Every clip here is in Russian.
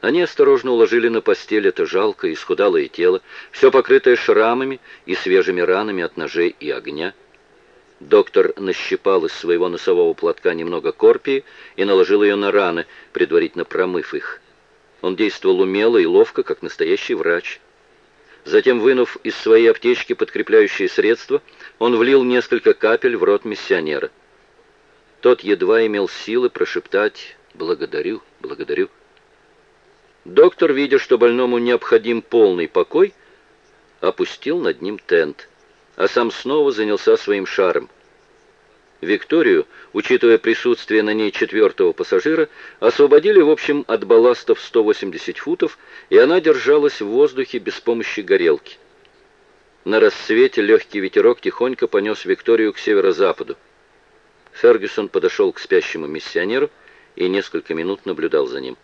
Они осторожно уложили на постель это жалкое, исхудалое тело, все покрытое шрамами и свежими ранами от ножей и огня. Доктор нащипал из своего носового платка немного корпии и наложил ее на раны, предварительно промыв их. Он действовал умело и ловко, как настоящий врач. Затем, вынув из своей аптечки подкрепляющие средства, он влил несколько капель в рот миссионера. Тот едва имел силы прошептать «Благодарю, благодарю». Доктор, видя, что больному необходим полный покой, опустил над ним тент, а сам снова занялся своим шаром. Викторию, учитывая присутствие на ней четвертого пассажира, освободили в общем от балластов 180 футов, и она держалась в воздухе без помощи горелки. На рассвете легкий ветерок тихонько понес Викторию к северо-западу. Фергюсон подошел к спящему миссионеру и несколько минут наблюдал за ним.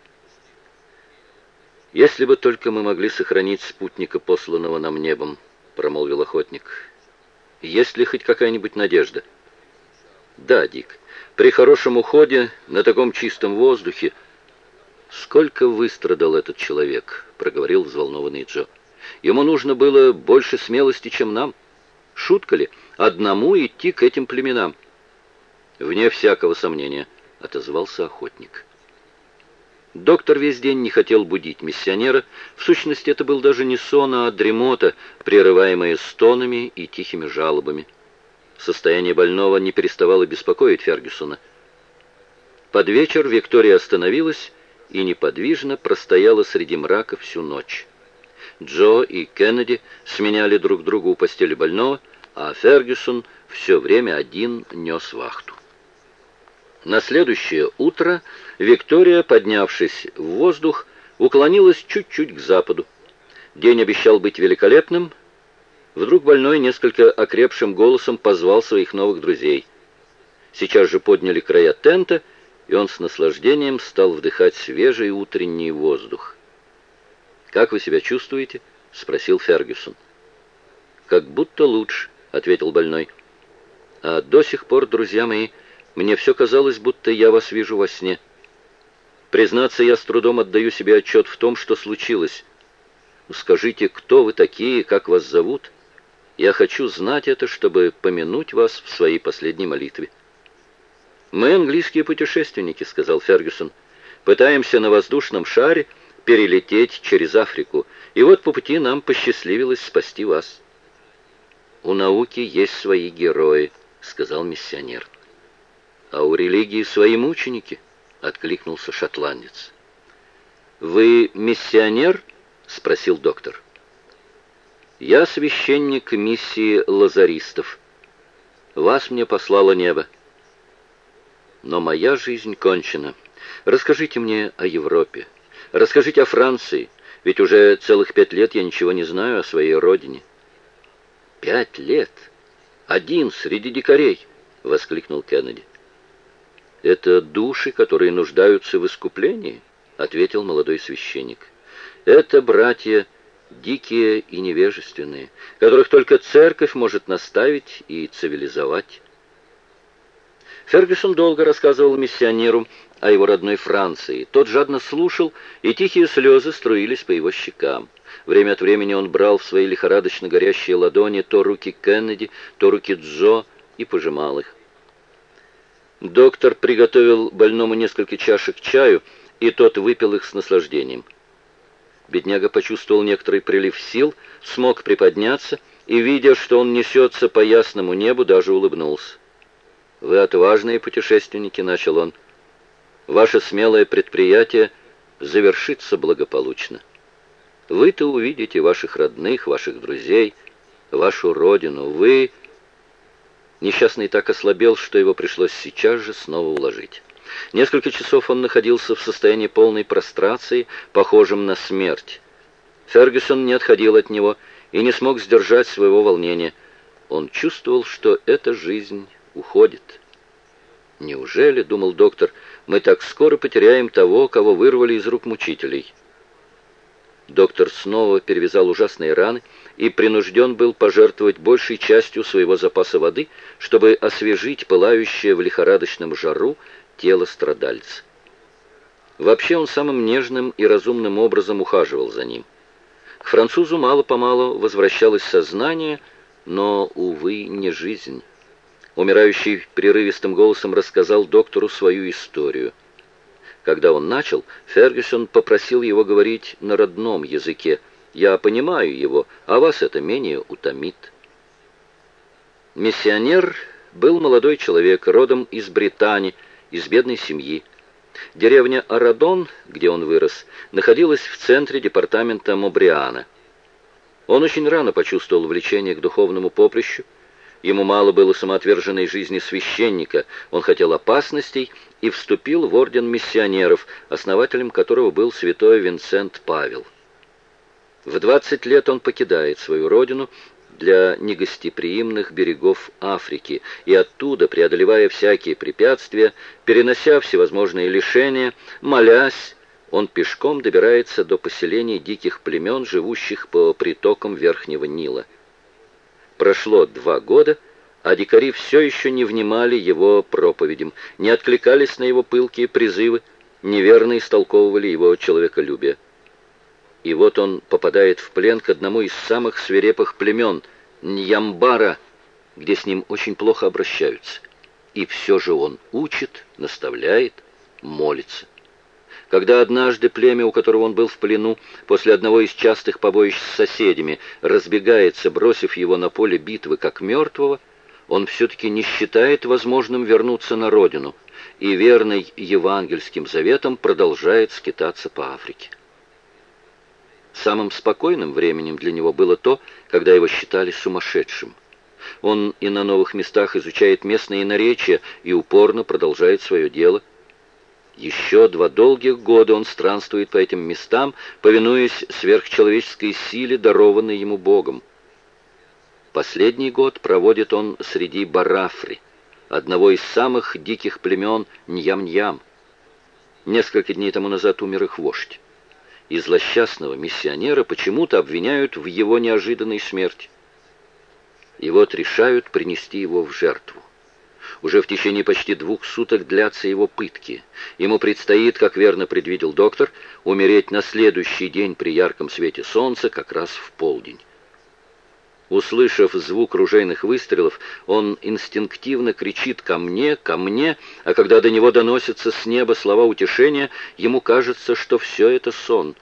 «Если бы только мы могли сохранить спутника, посланного нам небом», — промолвил охотник. «Есть ли хоть какая-нибудь надежда?» Да, Дик, при хорошем уходе, на таком чистом воздухе... Сколько выстрадал этот человек, проговорил взволнованный Джо. Ему нужно было больше смелости, чем нам. Шутка ли, одному идти к этим племенам? Вне всякого сомнения, отозвался охотник. Доктор весь день не хотел будить миссионера. В сущности, это был даже не сон, а дремота, прерываемая стонами и тихими жалобами. Состояние больного не переставало беспокоить Фергюсона. Под вечер Виктория остановилась и неподвижно простояла среди мрака всю ночь. Джо и Кеннеди сменяли друг друга у постели больного, а Фергюсон все время один нес вахту. На следующее утро Виктория, поднявшись в воздух, уклонилась чуть-чуть к западу. День обещал быть великолепным, Вдруг больной несколько окрепшим голосом позвал своих новых друзей. Сейчас же подняли края тента, и он с наслаждением стал вдыхать свежий утренний воздух. «Как вы себя чувствуете?» — спросил Фергюсон. «Как будто лучше», — ответил больной. «А до сих пор, друзья мои, мне все казалось, будто я вас вижу во сне. Признаться, я с трудом отдаю себе отчет в том, что случилось. Скажите, кто вы такие, как вас зовут?» Я хочу знать это, чтобы помянуть вас в своей последней молитве». «Мы английские путешественники», — сказал Фергюсон. «Пытаемся на воздушном шаре перелететь через Африку, и вот по пути нам посчастливилось спасти вас». «У науки есть свои герои», — сказал миссионер. «А у религии свои мученики», — откликнулся шотландец. «Вы миссионер?» — спросил доктор. Я священник миссии лазаристов. Вас мне послало небо. Но моя жизнь кончена. Расскажите мне о Европе. Расскажите о Франции, ведь уже целых пять лет я ничего не знаю о своей родине. Пять лет? Один среди дикарей, воскликнул Кеннеди. Это души, которые нуждаются в искуплении, ответил молодой священник. Это братья дикие и невежественные, которых только церковь может наставить и цивилизовать. Фергюсон долго рассказывал миссионеру о его родной Франции. Тот жадно слушал, и тихие слезы струились по его щекам. Время от времени он брал в свои лихорадочно горящие ладони то руки Кеннеди, то руки Джо и пожимал их. Доктор приготовил больному несколько чашек чаю, и тот выпил их с наслаждением. Бедняга почувствовал некоторый прилив сил, смог приподняться и, видя, что он несется по ясному небу, даже улыбнулся. «Вы отважные путешественники», — начал он. «Ваше смелое предприятие завершится благополучно. Вы-то увидите ваших родных, ваших друзей, вашу родину. Вы...» Несчастный так ослабел, что его пришлось сейчас же снова уложить. Несколько часов он находился в состоянии полной прострации, похожем на смерть. Фергюсон не отходил от него и не смог сдержать своего волнения. Он чувствовал, что эта жизнь уходит. «Неужели, — думал доктор, — мы так скоро потеряем того, кого вырвали из рук мучителей?» Доктор снова перевязал ужасные раны и принужден был пожертвовать большей частью своего запаса воды, чтобы освежить пылающее в лихорадочном жару тело страдальца. Вообще он самым нежным и разумным образом ухаживал за ним. К французу мало-помалу возвращалось сознание, но, увы, не жизнь. Умирающий прерывистым голосом рассказал доктору свою историю. Когда он начал, Фергюсон попросил его говорить на родном языке. «Я понимаю его, а вас это менее утомит». Миссионер был молодой человек, родом из Британии, из бедной семьи. Деревня Арадон, где он вырос, находилась в центре департамента Мобриана. Он очень рано почувствовал влечение к духовному поприщу. Ему мало было самоотверженной жизни священника, он хотел опасностей и вступил в орден миссионеров, основателем которого был святой Винсент Павел. В 20 лет он покидает свою родину для негостеприимных берегов Африки, и оттуда, преодолевая всякие препятствия, перенося всевозможные лишения, молясь, он пешком добирается до поселений диких племен, живущих по притокам Верхнего Нила. Прошло два года, а дикари все еще не внимали его проповедям, не откликались на его пылкие призывы, неверно истолковывали его человеколюбие. И вот он попадает в плен к одному из самых свирепых племен — Ньямбара, где с ним очень плохо обращаются. И все же он учит, наставляет, молится. Когда однажды племя, у которого он был в плену, после одного из частых побоищ с соседями, разбегается, бросив его на поле битвы как мертвого, он все-таки не считает возможным вернуться на родину и, верный евангельским заветам, продолжает скитаться по Африке. Самым спокойным временем для него было то, когда его считали сумасшедшим. Он и на новых местах изучает местные наречия и упорно продолжает свое дело. Еще два долгих года он странствует по этим местам, повинуясь сверхчеловеческой силе, дарованной ему Богом. Последний год проводит он среди Барафри, одного из самых диких племен Ньям-Ньям. Несколько дней тому назад умер их вождь и злосчастного миссионера почему-то обвиняют в его неожиданной смерти. И вот решают принести его в жертву. Уже в течение почти двух суток длятся его пытки. Ему предстоит, как верно предвидел доктор, умереть на следующий день при ярком свете солнца, как раз в полдень. Услышав звук ружейных выстрелов, он инстинктивно кричит «ко мне, ко мне», а когда до него доносятся с неба слова утешения, ему кажется, что все это сон.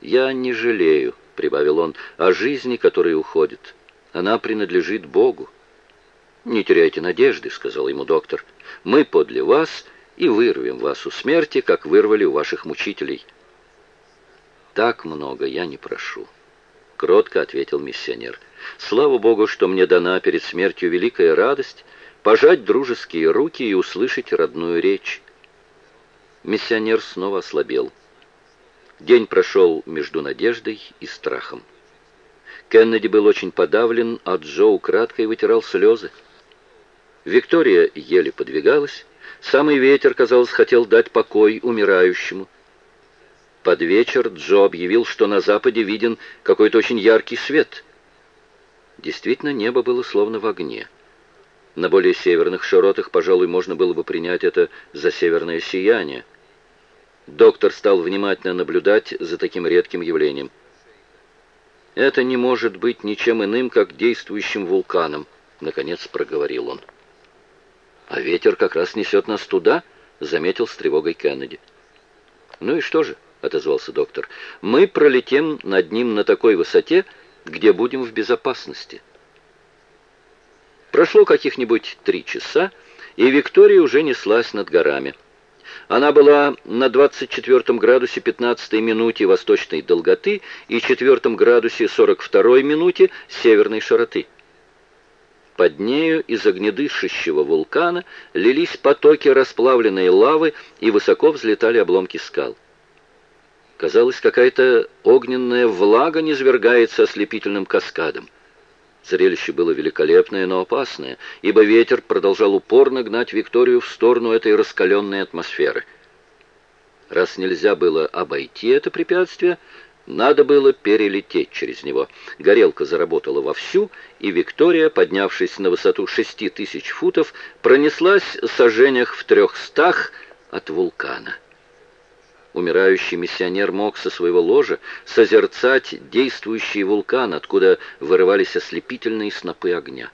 «Я не жалею», — прибавил он, — «о жизни, которая уходит. Она принадлежит Богу». «Не теряйте надежды», — сказал ему доктор. «Мы подле вас и вырвем вас у смерти, как вырвали у ваших мучителей». «Так много я не прошу». — кротко ответил миссионер. «Слава Богу, что мне дана перед смертью великая радость пожать дружеские руки и услышать родную речь». Миссионер снова ослабел. День прошел между надеждой и страхом. Кеннеди был очень подавлен, а Джо украдкой вытирал слезы. Виктория еле подвигалась. Самый ветер, казалось, хотел дать покой умирающему. Под вечер Джо объявил, что на западе виден какой-то очень яркий свет. Действительно, небо было словно в огне. На более северных широтах, пожалуй, можно было бы принять это за северное сияние. Доктор стал внимательно наблюдать за таким редким явлением. «Это не может быть ничем иным, как действующим вулканом», — наконец проговорил он. «А ветер как раз несет нас туда», — заметил с тревогой Кеннеди. «Ну и что же?» отозвался доктор. «Мы пролетим над ним на такой высоте, где будем в безопасности». Прошло каких-нибудь три часа, и Виктория уже неслась над горами. Она была на 24 градусе 15 минуте восточной долготы и 4 градусе 42 минуте северной широты. Под нею из огнедышащего вулкана лились потоки расплавленной лавы и высоко взлетали обломки скал. Казалось, какая-то огненная влага низвергается ослепительным каскадом. Зрелище было великолепное, но опасное, ибо ветер продолжал упорно гнать Викторию в сторону этой раскаленной атмосферы. Раз нельзя было обойти это препятствие, надо было перелететь через него. Горелка заработала вовсю, и Виктория, поднявшись на высоту шести тысяч футов, пронеслась сожжениях в трехстах от вулкана. Умирающий миссионер мог со своего ложа созерцать действующий вулкан, откуда вырывались ослепительные снопы огня.